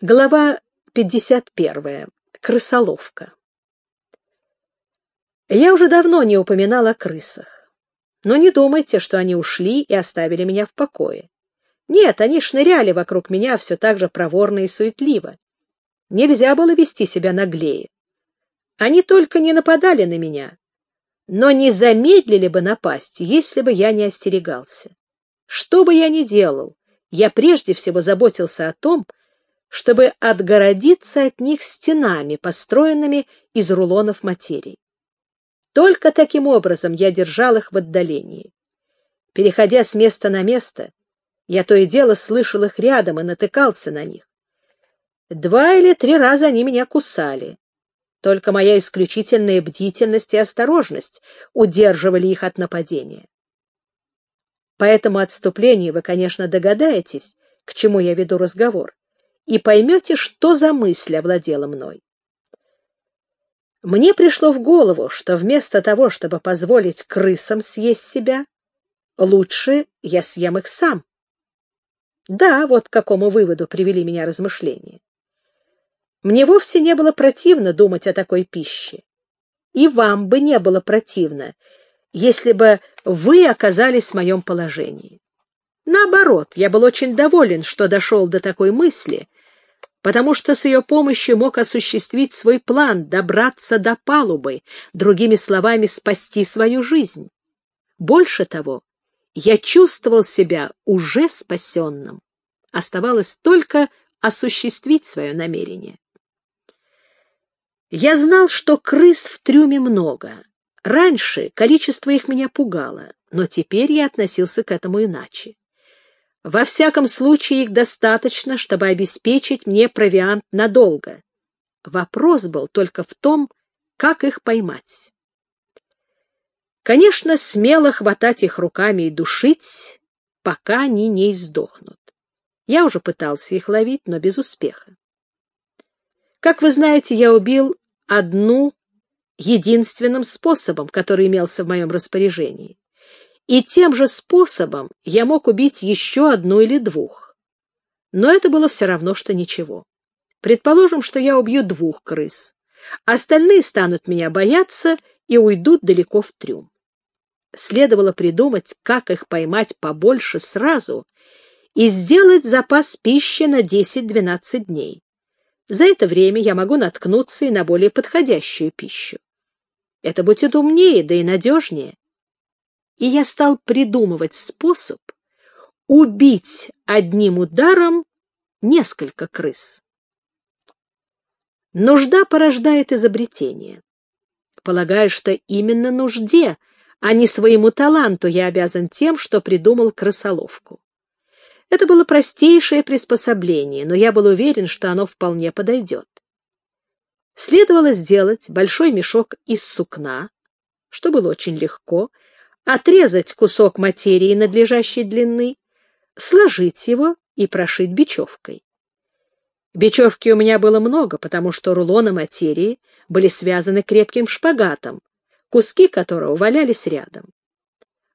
Глава 51. Крысоловка. Я уже давно не упоминал о крысах. Но не думайте, что они ушли и оставили меня в покое. Нет, они шныряли вокруг меня все так же проворно и суетливо. Нельзя было вести себя наглее. Они только не нападали на меня, но не замедлили бы напасть, если бы я не остерегался. Что бы я ни делал, я прежде всего заботился о том, чтобы отгородиться от них стенами, построенными из рулонов материи. Только таким образом я держал их в отдалении. Переходя с места на место, я то и дело слышал их рядом и натыкался на них. Два или три раза они меня кусали. Только моя исключительная бдительность и осторожность удерживали их от нападения. По этому отступлению вы, конечно, догадаетесь, к чему я веду разговор и поймете, что за мысль овладела мной. Мне пришло в голову, что вместо того, чтобы позволить крысам съесть себя, лучше я съем их сам. Да, вот к какому выводу привели меня размышления. Мне вовсе не было противно думать о такой пище. И вам бы не было противно, если бы вы оказались в моем положении. Наоборот, я был очень доволен, что дошел до такой мысли, потому что с ее помощью мог осуществить свой план добраться до палубы, другими словами, спасти свою жизнь. Больше того, я чувствовал себя уже спасенным. Оставалось только осуществить свое намерение. Я знал, что крыс в трюме много. Раньше количество их меня пугало, но теперь я относился к этому иначе. Во всяком случае, их достаточно, чтобы обеспечить мне провиант надолго. Вопрос был только в том, как их поймать. Конечно, смело хватать их руками и душить, пока они не издохнут. Я уже пытался их ловить, но без успеха. Как вы знаете, я убил одну единственным способом, который имелся в моем распоряжении и тем же способом я мог убить еще одну или двух. Но это было все равно, что ничего. Предположим, что я убью двух крыс. Остальные станут меня бояться и уйдут далеко в трюм. Следовало придумать, как их поймать побольше сразу и сделать запас пищи на 10-12 дней. За это время я могу наткнуться и на более подходящую пищу. Это будет умнее, да и надежнее и я стал придумывать способ убить одним ударом несколько крыс. Нужда порождает изобретение. Полагаю, что именно нужде, а не своему таланту я обязан тем, что придумал крысоловку. Это было простейшее приспособление, но я был уверен, что оно вполне подойдет. Следовало сделать большой мешок из сукна, что было очень легко, отрезать кусок материи надлежащей длины, сложить его и прошить бечевкой. Бечевки у меня было много, потому что рулоны материи были связаны крепким шпагатом, куски которого валялись рядом.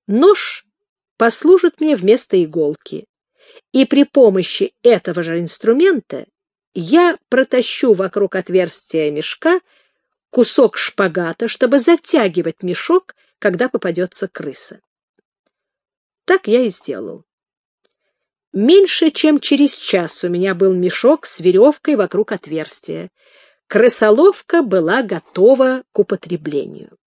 Нож послужит мне вместо иголки, и при помощи этого же инструмента я протащу вокруг отверстия мешка кусок шпагата, чтобы затягивать мешок когда попадется крыса. Так я и сделал. Меньше чем через час у меня был мешок с веревкой вокруг отверстия. Крысоловка была готова к употреблению.